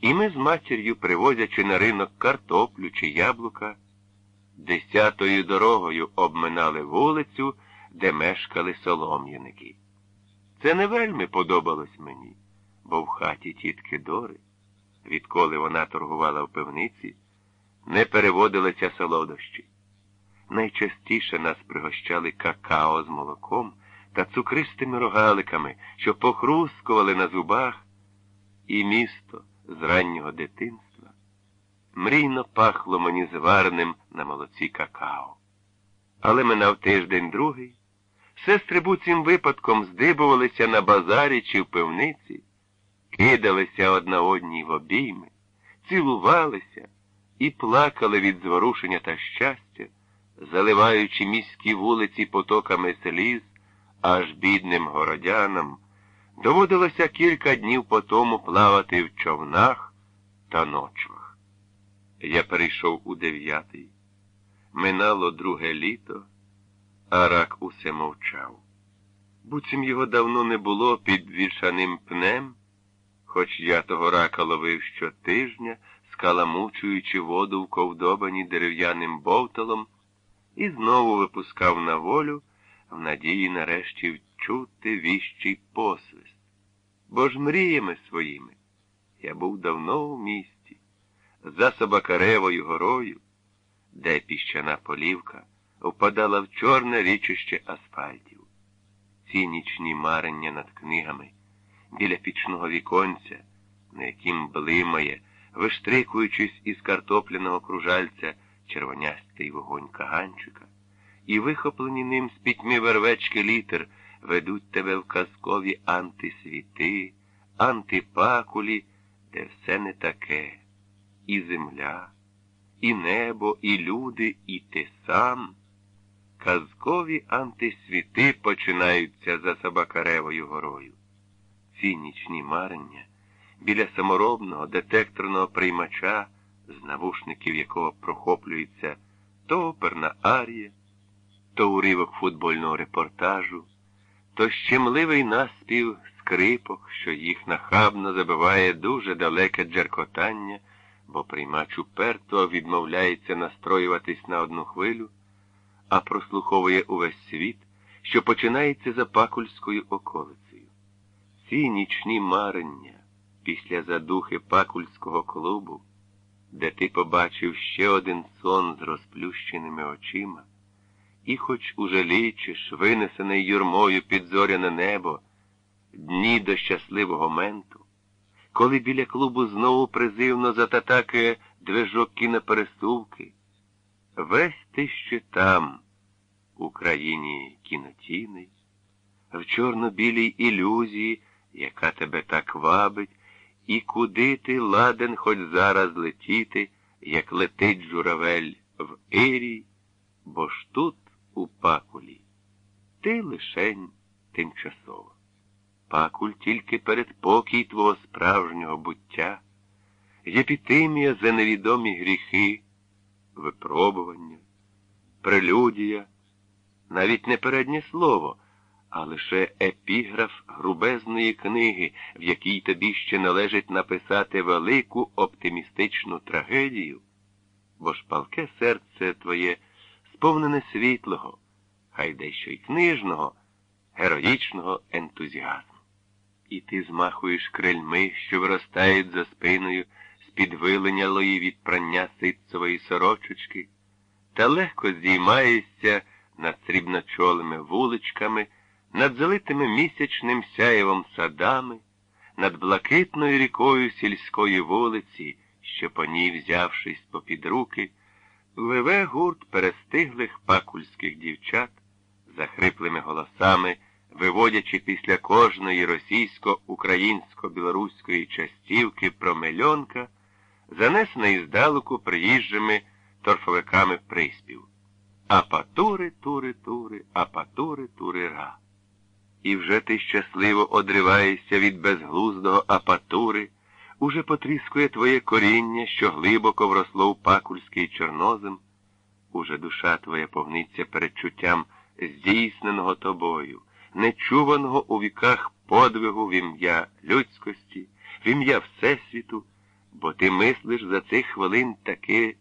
І ми з матір'ю, привозячи на ринок картоплю чи яблука, десятою дорогою обминали вулицю, де мешкали солом'яники. Це не вельми подобалось мені, бо в хаті тітки Дори, відколи вона торгувала в пивниці, не переводилися солодощі. Найчастіше нас пригощали какао з молоком та цукристими рогаликами, що похрускували на зубах, і місто з раннього дитинства мрійно пахло мені звареним на молоці какао. Але минав тиждень другий, сестри буцім випадком здибувалися на базарі чи в пивниці, кидалися одна одній в обійми, цілувалися і плакали від зворушення та щастя, заливаючи міські вулиці потоками сліз, аж бідним городянам доводилося кілька днів по тому плавати в човнах та ночвах. Я перейшов у дев'ятий. Минало друге літо, а рак усе мовчав. Буцім його давно не було під вішаним пнем, хоч я того рака ловив щотижня, скаламучуючи воду в ковдобані дерев'яним бовталом, і знову випускав на волю в надії нарешті вчути віщий посвист. Бо ж мріями своїми я був давно в місті, за Собакаревою горою, де піщана полівка впадала в чорне річище асфальтів. Ці нічні марення над книгами біля пічного віконця, на яким блимає, виштрикуючись із картопляного кружальця червонястий вогонь каганчика, і вихоплені ним з пітьми вервечки літер ведуть тебе в казкові антисвіти, антипакулі, де все не таке, і земля, і небо, і люди, і ти сам. Казкові антисвіти починаються за Собакаревою горою. Ці нічні марення біля саморобного детекторного приймача, з навушників якого прохоплюється то оперна арія, то уривок футбольного репортажу, то щемливий наспів скрипок, що їх нахабно забиває дуже далеке джеркотання, бо приймач уперто відмовляється настроюватись на одну хвилю, а прослуховує увесь світ, що починається за Пакульською околицею. Ці нічні марення після задухи Пакульського клубу, де ти побачив ще один сон з розплющеними очима, і хоч уже лічиш, винесений юрмою під зоряне небо, дні до щасливого менту, коли біля клубу знову призивно зататакує движок кінопересувки, весь ти ще там, у країні кінотіний, в чорно-білій ілюзії, яка тебе так вабить, і куди ти ладен хоч зараз летіти, як летить журавель в Ірій, бо ж тут, у пакулі, ти лишень тимчасово. Пакуль тільки передпокій твого справжнього буття, єпітимія за невідомі гріхи, випробування, прелюдія, навіть не переднє слово, а лише епіграф грубезної книги, в якій тобі ще належить написати велику оптимістичну трагедію, бо ж палке серце твоє сповнене світлого, хай дещо й книжного, героїчного ентузіазму. І ти змахуєш крильми, що виростають за спиною з-під вилинялої від прання ситцевої сорочечки, та легко здіймаєшся над срібночолими вуличками, над залитими місячним сяєвом садами, над блакитною рікою сільської вулиці, що по ній, взявшись попід руки, ливе гурт перестиглих пакульських дівчат, захриплими голосами, виводячи після кожної російсько-українсько-білоруської частівки про мельонка, занесений здалеку приїжджими торфовиками приспів. Апатури, тури, тури, апатури, тури, ра. І вже ти щасливо одриваєшся від безглуздого апатури, уже потріскує твоє коріння, що глибоко вросло в пакульський чорнозем, уже душа твоя повниться передчуттям здійсненого тобою, нечуваного у віках подвигу в ім'я людськості, в ім'я Всесвіту, бо ти мислиш за цих хвилин таки